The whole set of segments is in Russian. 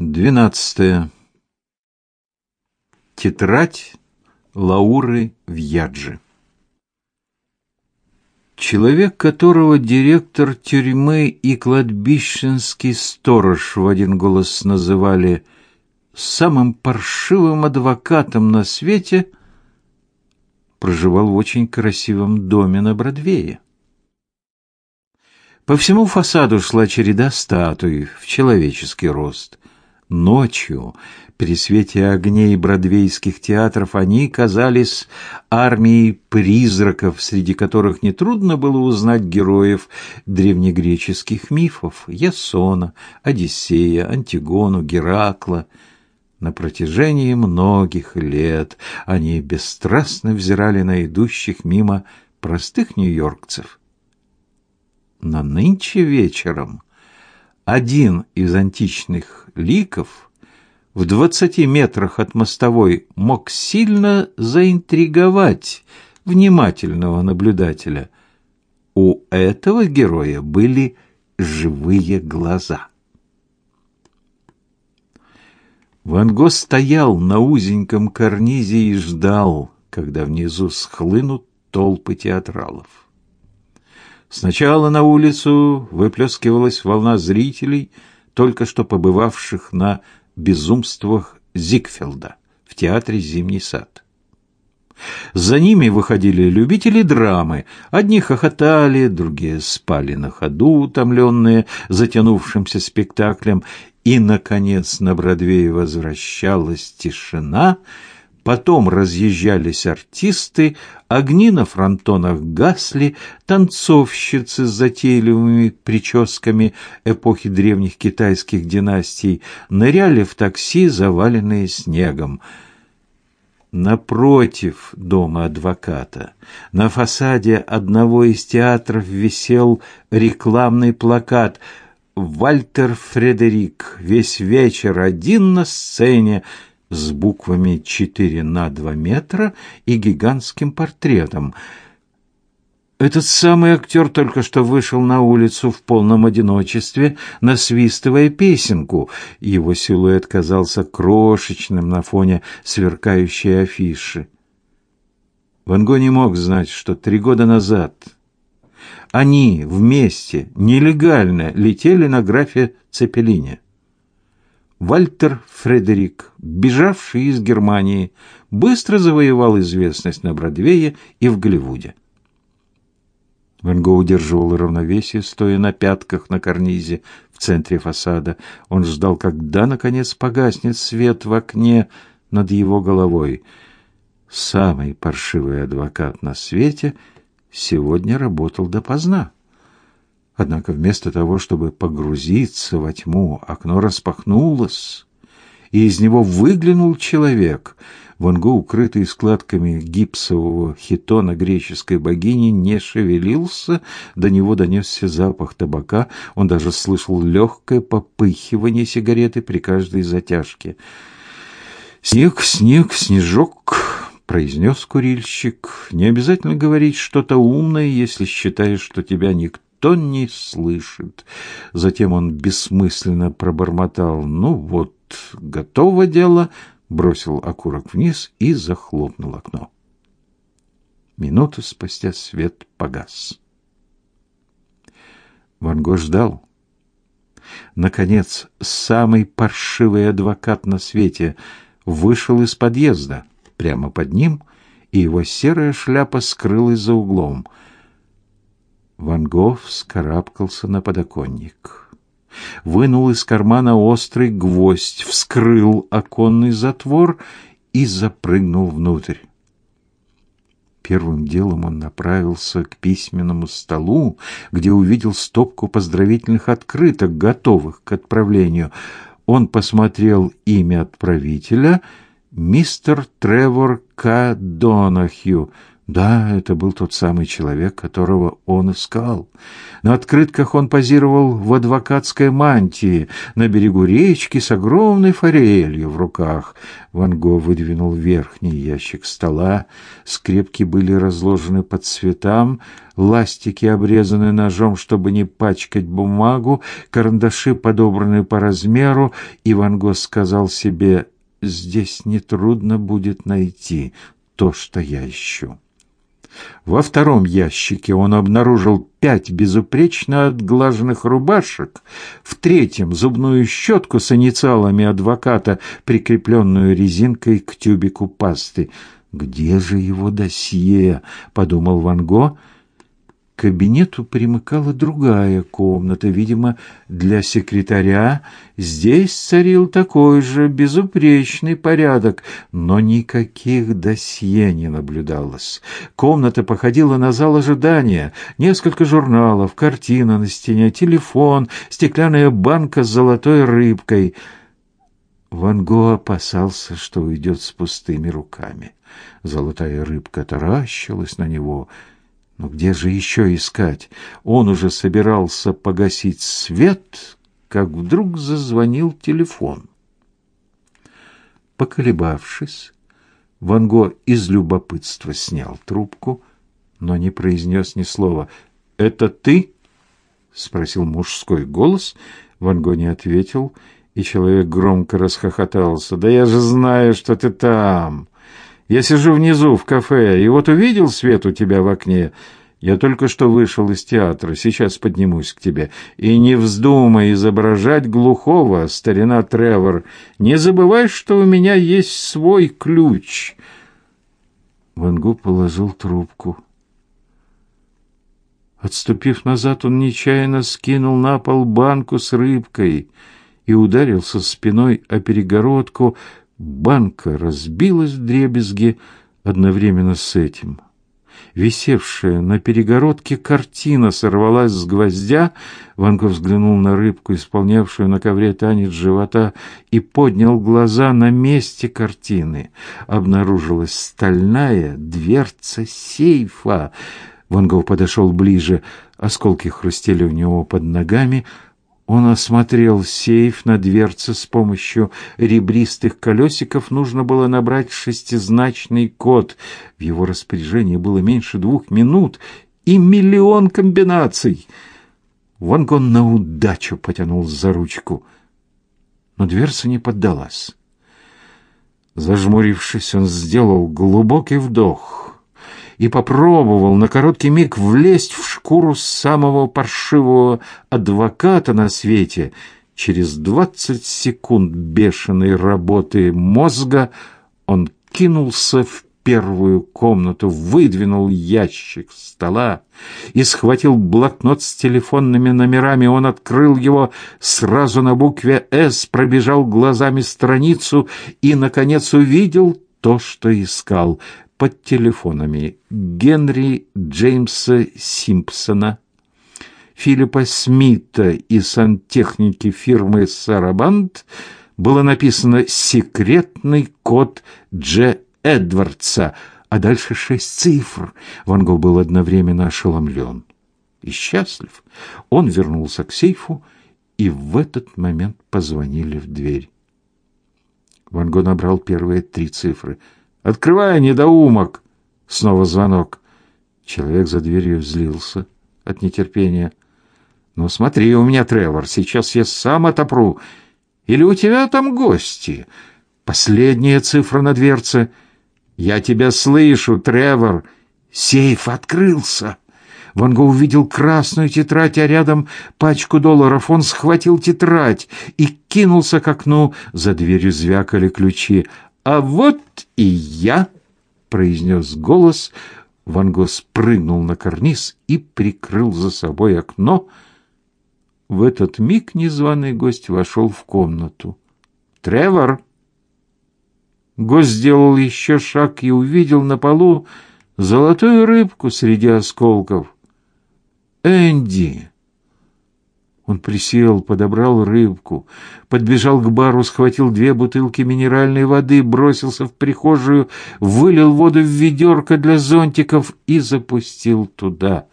Двенадцатое. Тетрадь Лауры Вьяджи. Человек, которого директор тюрьмы и кладбищенский сторож в один голос называли самым паршивым адвокатом на свете, проживал в очень красивом доме на Бродвее. По всему фасаду шла череда статуй в человеческий рост. Ночью, при свете огней бродвейских театров, они казались армией призраков, среди которых нетрудно было узнать героев древнегреческих мифов – Ясона, Одиссея, Антигону, Геракла. На протяжении многих лет они бесстрастно взирали на идущих мимо простых нью-йоркцев. Но нынче вечером один из античных ликов в двадцати метрах от мостовой мог сильно заинтриговать внимательного наблюдателя. У этого героя были живые глаза. Ван Го стоял на узеньком карнизе и ждал, когда внизу схлынут толпы театралов. Сначала на улицу выплескивалась волна зрителей, только что побывавших на безумствах Зигфелда в театре «Зимний сад». За ними выходили любители драмы. Одни хохотали, другие спали на ходу, утомленные затянувшимся спектаклем. И, наконец, на Бродвее возвращалась тишина — Потом разъезжались артисты, огни на фронтонах гасли, танцовщицы с затейливыми прическами эпохи древних китайских династий ныряли в такси, заваленные снегом. Напротив дома адвоката, на фасаде одного из театров висел рекламный плакат «Вальтер Фредерик, весь вечер один на сцене», с буквами 4 на 2 метра и гигантским портретом. Этот самый актер только что вышел на улицу в полном одиночестве, насвистывая песенку. Его силуэт казался крошечным на фоне сверкающей афиши. Ван Го не мог знать, что три года назад они вместе нелегально летели на графе Цепелине. Вальтер Фредерик, бежавший из Германии, быстро завоевал известность на Бродвее и в Голливуде. Ван Го удерживал равновесие, стоя на пятках на карнизе в центре фасада. Он ждал, когда, наконец, погаснет свет в окне над его головой. Самый паршивый адвокат на свете сегодня работал допоздна. Однако вместо того, чтобы погрузиться во тьму, окно распахнулось, и из него выглянул человек. Ван Го, укрытый складками гипсового хитона греческой богини, не шевелился, до него донесся запах табака, он даже слышал легкое попыхивание сигареты при каждой затяжке. «Снег, снег, снежок!» — произнес курильщик. «Не обязательно говорить что-то умное, если считаешь, что тебя никто никто не слышит. Затем он бессмысленно пробормотал: "Ну вот, готово дело", бросил окурок вниз и захлопнул окно. Минуту спустя свет погас. Ван Го ждал. Наконец, самый паршивый адвокат на свете вышел из подъезда. Прямо под ним и его серая шляпа скрылась за углом. Ван Гог вскарабкался на подоконник. Вынул из кармана острый гвоздь, вскрыл оконный затвор и запрыгнул внутрь. Первым делом он направился к письменному столу, где увидел стопку поздравительных открыток, готовых к отправлению. Он посмотрел имя отправителя — мистер Тревор К. Донахью — Да, это был тот самый человек, которого он искал. На открытках он позировал в адвокатской мантии на берегу речки с огромной форелью в руках. Ван Го выдвинул верхний ящик стола. Скрепки были разложены по цветам, ластики обрезаны ножом, чтобы не пачкать бумагу, карандаши подобраны по размеру, и Ван Го сказал себе «Здесь нетрудно будет найти то, что я ищу». Во втором ящике он обнаружил пять безупречно отглаженных рубашек, в третьем — зубную щетку с инициалами адвоката, прикрепленную резинкой к тюбику пасты. «Где же его досье?» — подумал Ван Го — кабинету примыкала другая комната, видимо, для секретаря. Здесь царил такой же безупречный порядок, но никаких досье не наблюдалось. Комната походила на зал ожидания. Несколько журналов, картина на стене, телефон, стеклянная банка с золотой рыбкой. Ван Го опасался, что уйдет с пустыми руками. Золотая рыбка таращилась на него — но где же еще искать? Он уже собирался погасить свет, как вдруг зазвонил телефон. Поколебавшись, Ван Го из любопытства снял трубку, но не произнес ни слова. «Это ты?» — спросил мужской голос. Ван Го не ответил, и человек громко расхохотался. «Да я же знаю, что ты там!» Я сижу внизу в кафе, и вот увидел свет у тебя в окне. Я только что вышел из театра, сейчас поднимусь к тебе. И не вздумай изображать глухого, старина Тревор. Не забывай, что у меня есть свой ключ. Ван Гу положил трубку. Отступив назад, он нечаянно скинул на пол банку с рыбкой и ударился спиной о перегородку, Банка разбилась в дребезги одновременно с этим. Висевшая на перегородке картина сорвалась с гвоздя. Ванко взглянул на рыбку, исполнявшую на ковре танец живота, и поднял глаза на месте картины. Обнаружилась стальная дверца сейфа. Ван подошел ближе, осколки хрустели у него под ногами — он осмотрел сейф на дверце с помощью ребристых колесиков. Нужно было набрать шестизначный код. В его распоряжении было меньше двух минут и миллион комбинаций. Ван Гон на удачу потянул за ручку, но дверца не поддалась. Зажмурившись, он сделал глубокий вдох — и попробовал на короткий миг влезть в шкуру самого паршивого адвоката на свете. Через двадцать секунд бешеной работы мозга он кинулся в первую комнату, выдвинул ящик стола и схватил блокнот с телефонными номерами. Он открыл его сразу на букве «С», пробежал глазами страницу и, наконец, увидел то, что искал под телефонами Генри Джеймса Симпсона, Филиппа Смита и сантехники фирмы «Сарабанд» было написано «Секретный код Дж. Эдвардса», а дальше шесть цифр. Ван Гог был одновременно ошеломлен и счастлив. Он вернулся к сейфу, и в этот момент позвонили в дверь. Ван Гог набрал первые три цифры — Открывай, недоумок!» Снова звонок. Человек за дверью взлился от нетерпения. «Ну смотри у меня, Тревор, сейчас я сам отопру. Или у тебя там гости?» Последняя цифра на дверце. «Я тебя слышу, Тревор!» Сейф открылся. Ван Го увидел красную тетрадь, а рядом пачку долларов. Он схватил тетрадь и кинулся к окну. За дверью звякали ключи. «А вот и я!» — произнес голос. Ван Го спрыгнул на карниз и прикрыл за собой окно. В этот миг незваный гость вошел в комнату. «Тревор!» Гость сделал еще шаг и увидел на полу золотую рыбку среди осколков. «Энди!» Он присел, подобрал рыбку, подбежал к бару, схватил две бутылки минеральной воды, бросился в прихожую, вылил воду в ведерко для зонтиков и запустил туда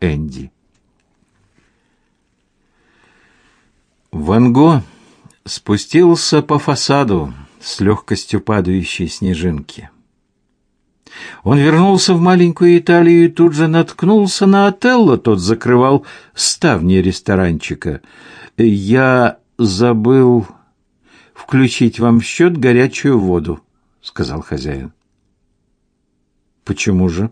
Энди. Ван Го спустился по фасаду с легкостью падающей снежинки. Он вернулся в маленькую Италию и тут же наткнулся на Отелло. Тот закрывал ставни ресторанчика. «Я забыл включить вам в счет горячую воду», — сказал хозяин. «Почему же?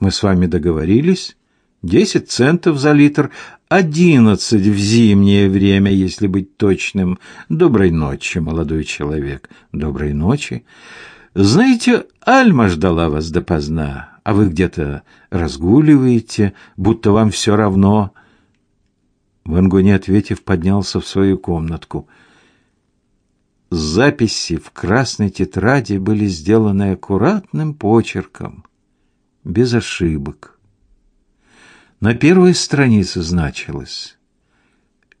Мы с вами договорились. Десять центов за литр, одиннадцать в зимнее время, если быть точным. Доброй ночи, молодой человек. Доброй ночи. Знаете, Альма ждала вас допоздна, а вы где-то разгуливаете, будто вам все равно. Ванго, не ответив, поднялся в свою комнатку. Записи в красной тетради были сделаны аккуратным почерком, без ошибок. На первой странице значилось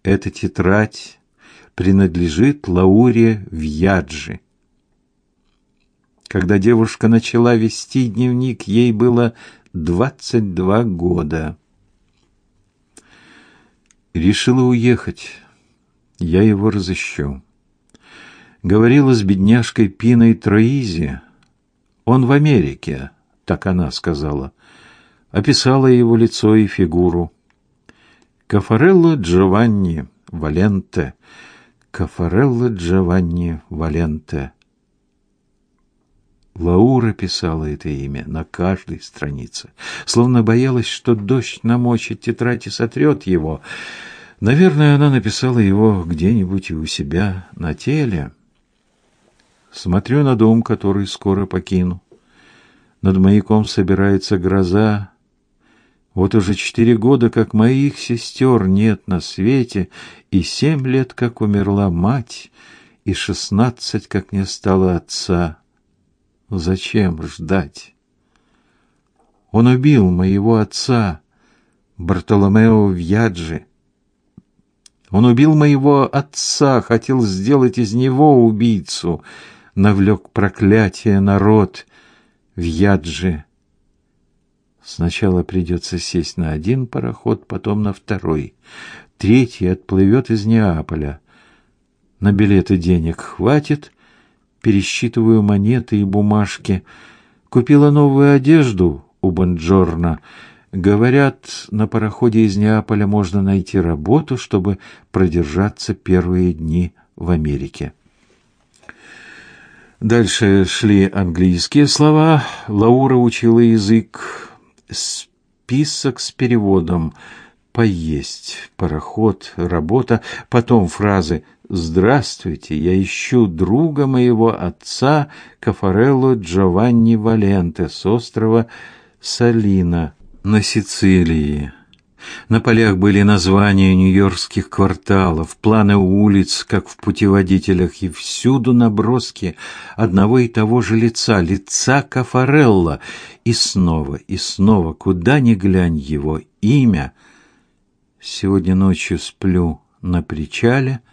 «Эта тетрадь принадлежит Лауре Вьяджи». Когда девушка начала вести дневник, ей было 22 года. Решила уехать. Я его разыщу. Говорила с бедняжкой Пиной Троизи. Он в Америке, так она сказала. Описала его лицо и фигуру. Кафарелло Джованни Валенте. Кафарелло Джованни Валенте. Лаура писала это имя на каждой странице, словно боялась, что дождь намочит тетрадь и сотрет его. Наверное, она написала его где-нибудь у себя на теле. Смотрю на дом, который скоро покину. Над маяком собирается гроза. Вот уже четыре года, как моих сестер нет на свете, и семь лет, как умерла мать, и шестнадцать, как не стало отца. Зачем ждать? Он убил моего отца, Бартоломео Вьяджи. Он убил моего отца, хотел сделать из него убийцу, навлек проклятие народ Вьяджи. Сначала придется сесть на один пароход, потом на второй. Третий отплывет из Неаполя. На билеты денег хватит, пересчитываю монеты и бумажки. Купила новую одежду у Бонджорна. Говорят, на пароходе из Неаполя можно найти работу, чтобы продержаться первые дни в Америке. Дальше шли английские слова. Лаура учила язык. Список с переводом. Поесть, пароход, работа. Потом фразы «Здравствуйте, я ищу друга моего отца Кафарелло Джованни Валенте с острова Салина на Сицилии». На полях были названия нью-йоркских кварталов, планы улиц, как в путеводителях, и всюду наброски одного и того же лица, лица Кафарелла. И снова, и снова, куда ни глянь его имя. Сегодня ночью сплю на причале —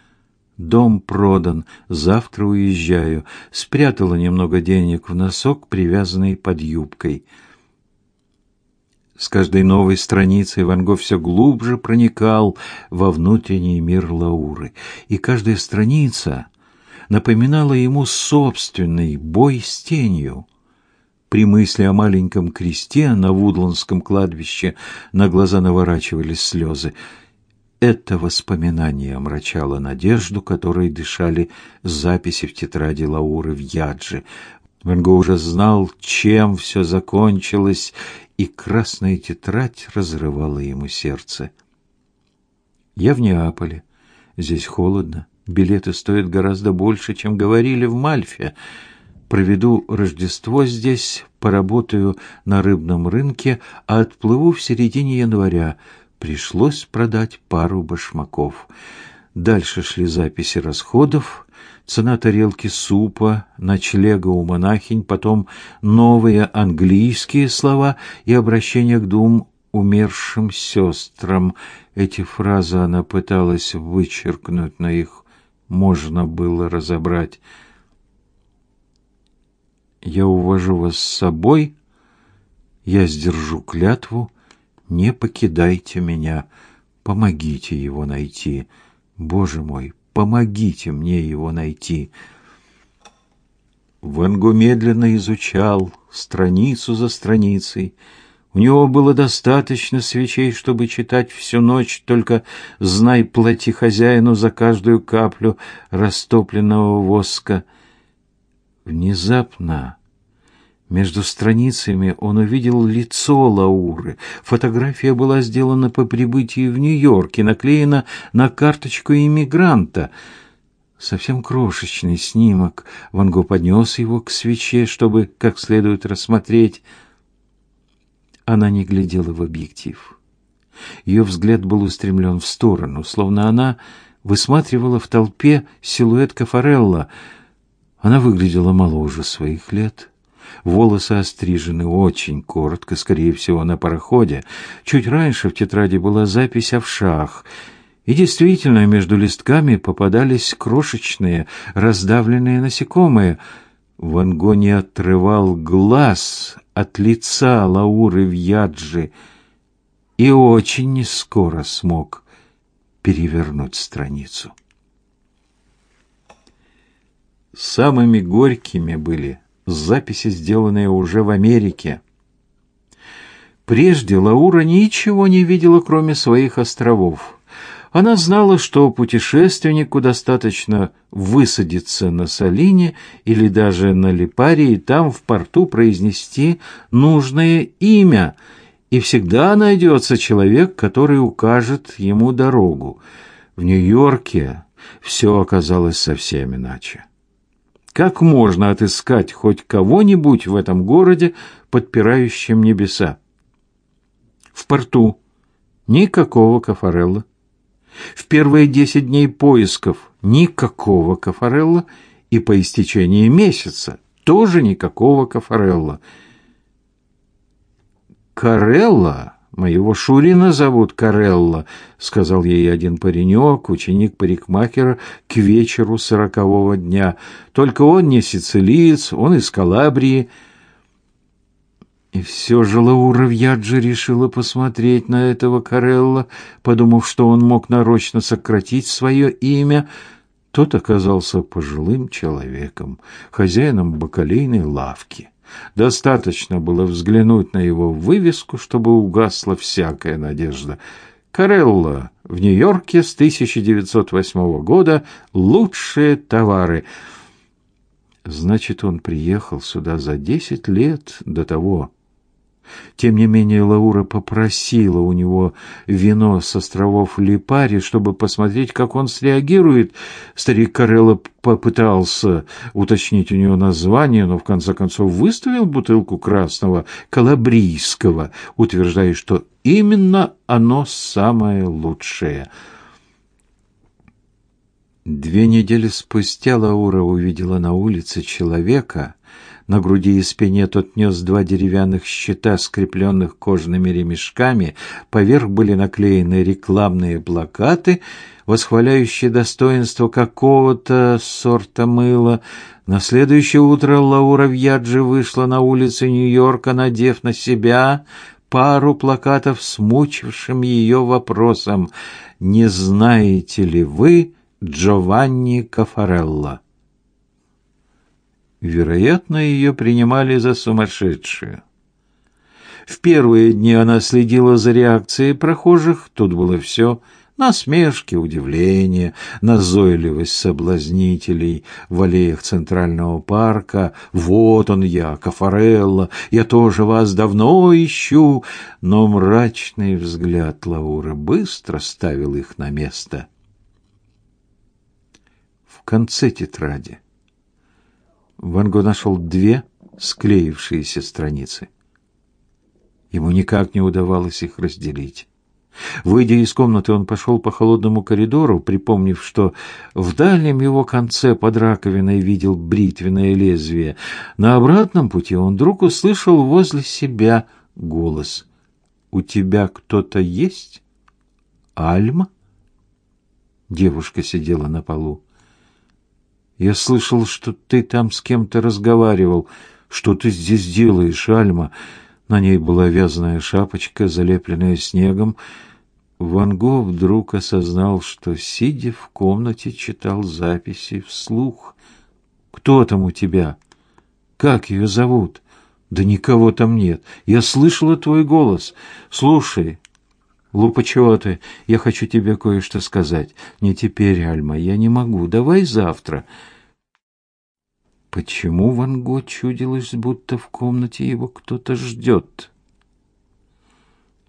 Дом продан, завтра уезжаю. Спрятала немного денег в носок, привязанный под юбкой. С каждой новой страницей Ван Гог все глубже проникал во внутренний мир Лауры, и каждая страница напоминала ему собственный бой с тенью. При мысли о маленьком кресте на Вудландском кладбище на глаза наворачивались слезы — это воспоминание омрачало надежду, которой дышали записи в тетради Лауры в Ядже. Ван Го уже знал, чем все закончилось, и красная тетрадь разрывала ему сердце. «Я в Неаполе. Здесь холодно. Билеты стоят гораздо больше, чем говорили в Мальфе. Проведу Рождество здесь, поработаю на рыбном рынке, а отплыву в середине января пришлось продать пару башмаков. Дальше шли записи расходов, цена тарелки супа, ночлега у монахинь, потом новые английские слова и обращение к двум умершим сестрам. Эти фразы она пыталась вычеркнуть, но их можно было разобрать. «Я увожу вас с собой, я сдержу клятву, не покидайте меня, помогите его найти. Боже мой, помогите мне его найти». Ван Го медленно изучал страницу за страницей, у него было достаточно свечей, чтобы читать всю ночь, только знай, плати хозяину за каждую каплю растопленного воска. Внезапно между страницами он увидел лицо Лауры. Фотография была сделана по прибытии в Нью-Йорк и наклеена на карточку иммигранта. Совсем крошечный снимок. Ван Го поднес его к свече, чтобы как следует рассмотреть. Она не глядела в объектив. Ее взгляд был устремлен в сторону, словно она высматривала в толпе силуэт Кафарелла. Она выглядела моложе своих лет. Волосы острижены очень коротко, скорее всего, на пароходе. Чуть раньше в тетради была запись о вшах. И действительно, между листками попадались крошечные, раздавленные насекомые. Ван Го не отрывал глаз от лица Лауры Вьяджи и очень нескоро смог перевернуть страницу. Самыми горькими были записи, сделанные уже в Америке. Прежде Лаура ничего не видела, кроме своих островов. Она знала, что путешественнику достаточно высадиться на Салине или даже на Липаре и там в порту произнести нужное имя, и всегда найдется человек, который укажет ему дорогу. В Нью-Йорке все оказалось совсем иначе. Как можно отыскать хоть кого-нибудь в этом городе, подпирающем небеса? В порту никакого Кафарелла. В первые десять дней поисков никакого Кафарелла, и по истечении месяца тоже никакого Кафарелла. «Карелла? Моего Шурина зовут Карелла», — сказал ей один паренек, ученик парикмахера, к вечеру сорокового дня. «Только он не сицилиец, он из Калабрии». И все же Лаура Вьяджи решила посмотреть на этого Карелла, подумав, что он мог нарочно сократить свое имя. Тот оказался пожилым человеком, хозяином бакалейной лавки. Достаточно было взглянуть на его вывеску, чтобы угасла всякая надежда. Карелла в Нью-Йорке с 1908 года лучшие товары. Значит, он приехал сюда за десять лет до того, тем не менее Лаура попросила у него вино с островов Липари, чтобы посмотреть, как он среагирует. Старик Карелло попытался уточнить у него название, но в конце концов выставил бутылку красного калабрийского, утверждая, что именно оно самое лучшее. Две недели спустя Лаура увидела на улице человека, на груди и спине тот нес два деревянных щита, скрепленных кожаными ремешками. Поверх были наклеены рекламные плакаты, восхваляющие достоинство какого-то сорта мыла. На следующее утро Лаура Вьяджи вышла на улицы Нью-Йорка, надев на себя пару плакатов с мучившим ее вопросом «Не знаете ли вы Джованни Кафарелла?» Вероятно, ее принимали за сумасшедшую. В первые дни она следила за реакцией прохожих, тут было все насмешки, удивление, назойливость соблазнителей в аллеях Центрального парка. «Вот он я, Кафарелла, я тоже вас давно ищу!» Но мрачный взгляд Лаура быстро ставил их на место. В конце тетради Ван Го нашел две склеившиеся страницы. Ему никак не удавалось их разделить. Выйдя из комнаты, он пошел по холодному коридору, припомнив, что в дальнем его конце под раковиной видел бритвенное лезвие. На обратном пути он вдруг услышал возле себя голос. у тебя кто-то есть? Альма? Девушка сидела на полу. Я слышал, что ты там с кем-то разговаривал. Что ты здесь делаешь, Альма? На ней была вязаная шапочка, залепленная снегом. Ван Го вдруг осознал, что, сидя в комнате, читал записи вслух. «Кто там у тебя? Как ее зовут?» «Да никого там нет. Я слышала твой голос. Слушай, Лупа, чего ты? Я хочу тебе кое-что сказать. Не теперь, Альма, я не могу. Давай завтра». Почему Ван Го чудилось, будто в комнате его кто-то ждет?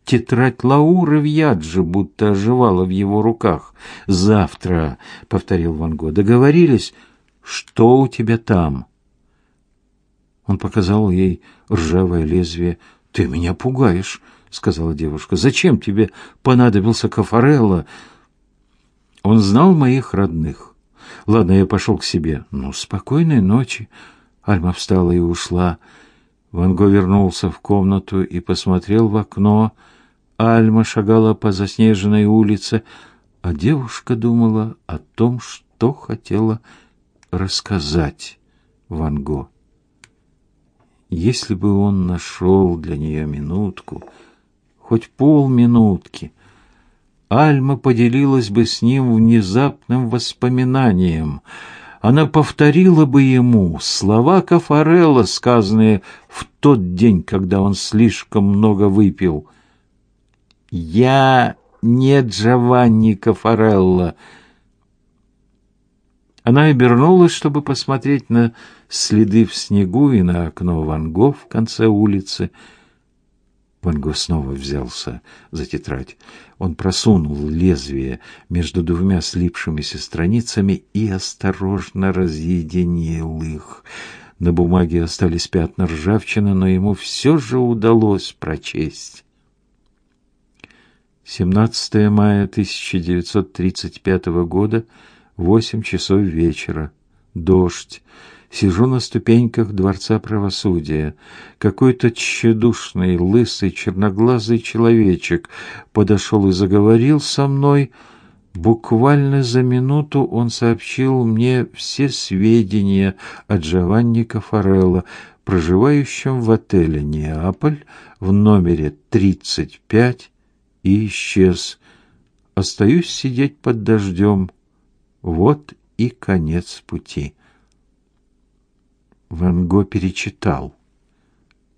Тетрадь Лауры в Ядже будто оживала в его руках. «Завтра», — повторил Ван Го, — «договорились? Что у тебя там?» Он показал ей ржавое лезвие. «Ты меня пугаешь», — сказала девушка. «Зачем тебе понадобился Кафарелло?» Он знал моих родных. Ладно, я пошел к себе. Ну, спокойной ночи. Альма встала и ушла. Ван Го вернулся в комнату и посмотрел в окно. Альма шагала по заснеженной улице, а девушка думала о том, что хотела рассказать Ван Го. Если бы он нашел для нее минутку, хоть полминутки, Альма поделилась бы с ним внезапным воспоминанием. Она повторила бы ему слова Кафарелла, сказанные в тот день, когда он слишком много выпил. «Я не Джованни Кафарелла». Она обернулась, чтобы посмотреть на следы в снегу и на окно Ван Го в конце улицы — Ван Го снова взялся за тетрадь. Он просунул лезвие между двумя слипшимися страницами и осторожно разъединил их. На бумаге остались пятна ржавчины, но ему все же удалось прочесть. 17 мая 1935 года, 8 часов вечера. Дождь. Сижу на ступеньках Дворца правосудия. Какой-то тщедушный, лысый, черноглазый человечек подошел и заговорил со мной. Буквально за минуту он сообщил мне все сведения о Джованни Кафарелло, проживающем в отеле «Неаполь» в номере 35 и исчез. Остаюсь сидеть под дождем. Вот и конец пути. Ван Го перечитал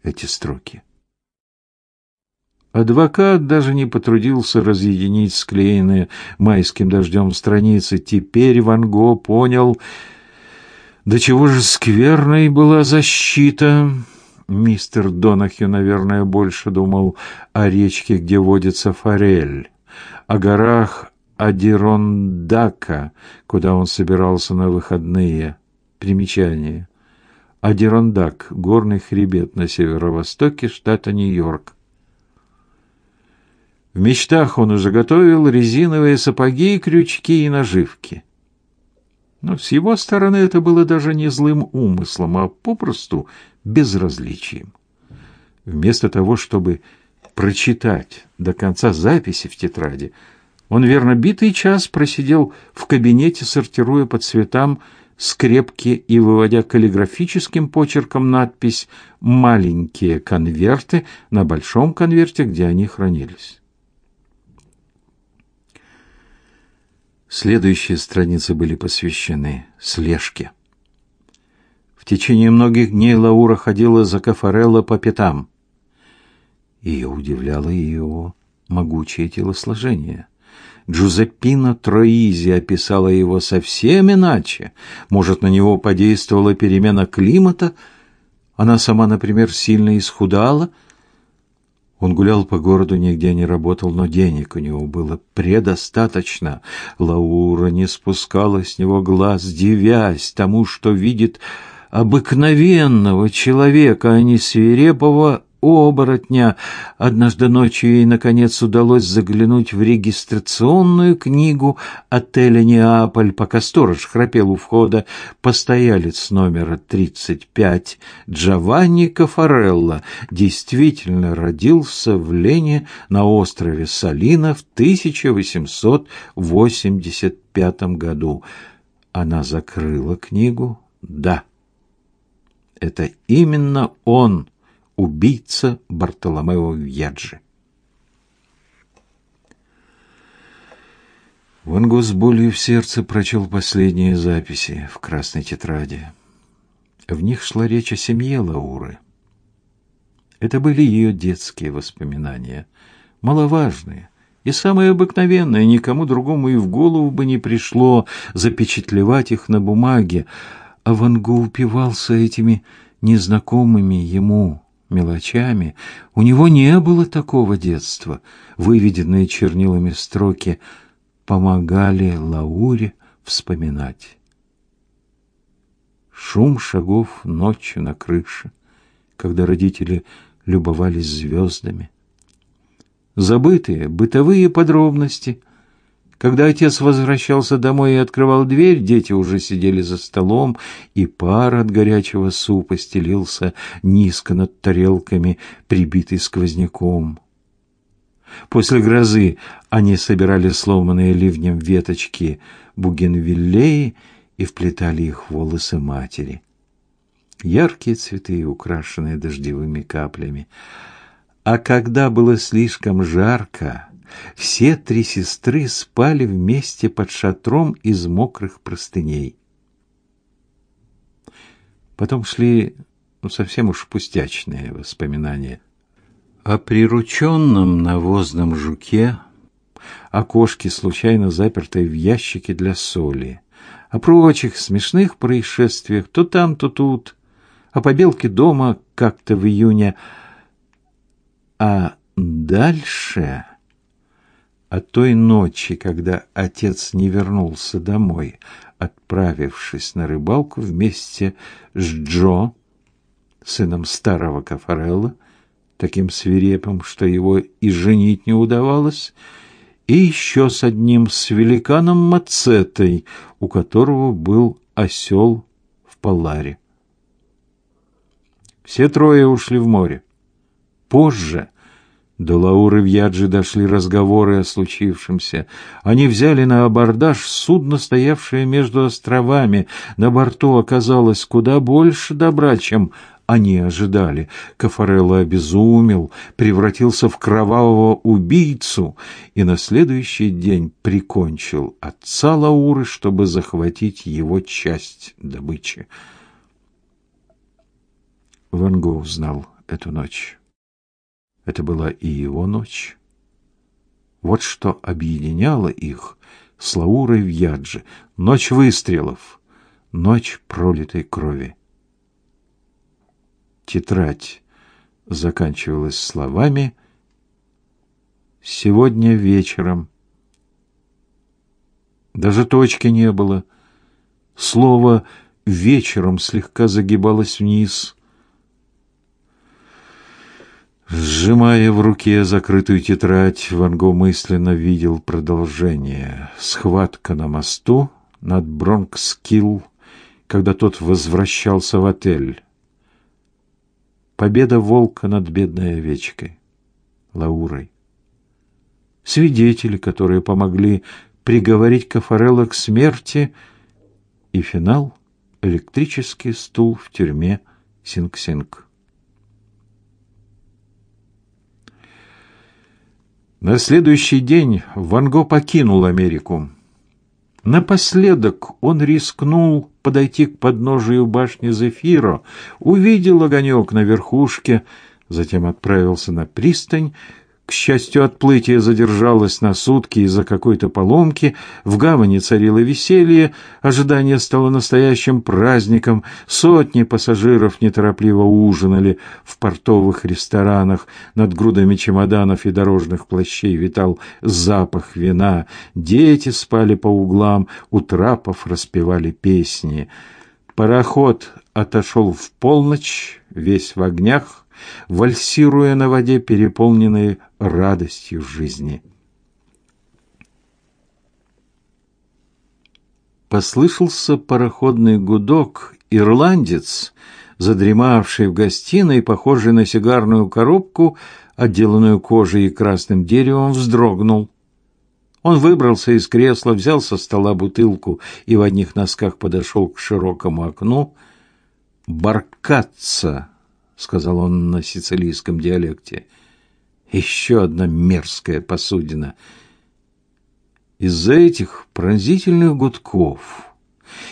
эти строки. Адвокат даже не потрудился разъединить склеенные майским дождем страницы. Теперь Ван Го понял, до чего же скверной была защита. Мистер Донахью, наверное, больше думал о речке, где водится форель, о горах Адирондака, куда он собирался на выходные. Примечание. Адирондак, горный хребет на северо-востоке штата Нью-Йорк. В мечтах он уже готовил резиновые сапоги, крючки и наживки. Но с его стороны это было даже не злым умыслом, а попросту безразличием. Вместо того, чтобы прочитать до конца записи в тетради, он верно битый час просидел в кабинете, сортируя по цветам скрепки и выводя каллиграфическим почерком надпись «маленькие конверты» на большом конверте, где они хранились. Следующие страницы были посвящены слежке. В течение многих дней Лаура ходила за Кафарелло по пятам. Ее удивляло ее могучее телосложение – Джузеппина Троизи описала его совсем иначе. Может, на него подействовала перемена климата? Она сама, например, сильно исхудала? Он гулял по городу, нигде не работал, но денег у него было предостаточно. Лаура не спускала с него глаз, дивясь тому, что видит обыкновенного человека, а не свирепого оборотня. Однажды ночью ей, наконец, удалось заглянуть в регистрационную книгу отеля «Неаполь», пока сторож храпел у входа. Постоялец номера 35 Джованни Кафарелло действительно родился в Лене на острове Салина в 1885 году. Она закрыла книгу. Да, это именно он – убийца Бартоломео Вьяджи. Ван Гог с болью в сердце прочел последние записи в красной тетради. В них шла речь о семье Лауры. Это были ее детские воспоминания, маловажные и самые обыкновенные, никому другому и в голову бы не пришло запечатлевать их на бумаге, а Ван Гог упивался этими незнакомыми ему мелочами. У него не было такого детства. Выведенные чернилами строки помогали Лауре вспоминать. Шум шагов ночью на крыше, когда родители любовались звездами. Забытые бытовые подробности, когда отец возвращался домой и открывал дверь, дети уже сидели за столом, и пар от горячего супа стелился низко над тарелками, прибитый сквозняком. После грозы они собирали сломанные ливнем веточки бугенвиллеи и вплетали их в волосы матери. Яркие цветы, украшенные дождевыми каплями. А когда было слишком жарко, все три сестры спали вместе под шатром из мокрых простыней. Потом шли ну, совсем уж пустячные воспоминания о прирученном навозном жуке, о кошке, случайно запертой в ящике для соли, о прочих смешных происшествиях то там, то тут, о побелке дома как-то в июне. А дальше о той ночи, когда отец не вернулся домой, отправившись на рыбалку вместе с Джо, сыном старого Кафарелла, таким свирепым, что его и женить не удавалось, и еще с одним с великаном Мацетой, у которого был осел в Паларе. Все трое ушли в море. Позже до Лауры в Яджи дошли разговоры о случившемся. Они взяли на абордаж судно, стоявшее между островами. На борту оказалось куда больше добра, чем они ожидали. Кафарелло обезумел, превратился в кровавого убийцу и на следующий день прикончил отца Лауры, чтобы захватить его часть добычи. Ван Гог знал эту ночь. Это была и его ночь. Вот что объединяло их с Лаурой в Ядже. Ночь выстрелов, ночь пролитой крови. Тетрадь заканчивалась словами «Сегодня вечером». Даже точки не было. Слово «вечером» слегка загибалось вниз. Сжимая в руке закрытую тетрадь, Ван Го мысленно видел продолжение. Схватка на мосту над Бронкскилл, когда тот возвращался в отель. Победа волка над бедной овечкой, Лаурой. Свидетели, которые помогли приговорить Кафарелла к смерти, и финал — электрический стул в тюрьме Синг-Синг. На следующий день Ван Го покинул Америку. Напоследок он рискнул подойти к подножию башни Зефиро, увидел огонек на верхушке, затем отправился на пристань, к счастью, отплытие задержалось на сутки из-за какой-то поломки, в гавани царило веселье, ожидание стало настоящим праздником, сотни пассажиров неторопливо ужинали в портовых ресторанах, над грудами чемоданов и дорожных плащей витал запах вина, дети спали по углам, у трапов распевали песни. Пароход отошел в полночь, весь в огнях, вальсируя на воде, переполненной радостью жизни. Послышался пароходный гудок. Ирландец, задремавший в гостиной, похожий на сигарную коробку, отделанную кожей и красным деревом, вздрогнул. Он выбрался из кресла, взял со стола бутылку и в одних носках подошел к широкому окну. «Баркаться», — сказал он на сицилийском диалекте. «Еще одна мерзкая посудина». Из-за этих пронзительных гудков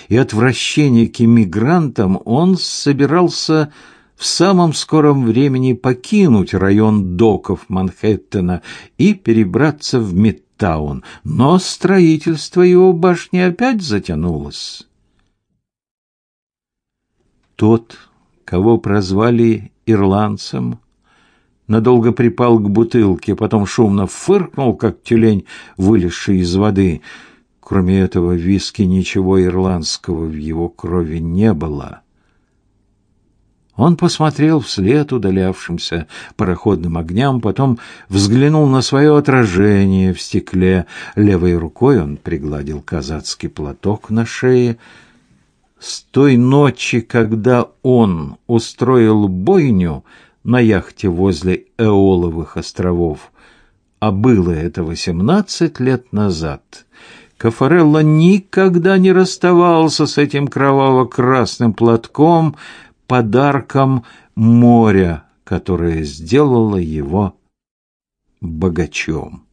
и отвращения к иммигрантам он собирался в самом скором времени покинуть район доков Манхэттена и перебраться в метро Таун, но строительство его башни опять затянулось. Тот, кого прозвали ирландцем, надолго припал к бутылке, потом шумно фыркнул, как тюлень, вылезший из воды. Кроме этого виски ничего ирландского в его крови не было. Он посмотрел вслед удалявшимся пароходным огням, потом взглянул на свое отражение в стекле. Левой рукой он пригладил казацкий платок на шее. С той ночи, когда он устроил бойню на яхте возле Эоловых островов, а было это восемнадцать лет назад, Кафарелло никогда не расставался с этим кроваво-красным платком, подарком моря, которое сделало его богачом.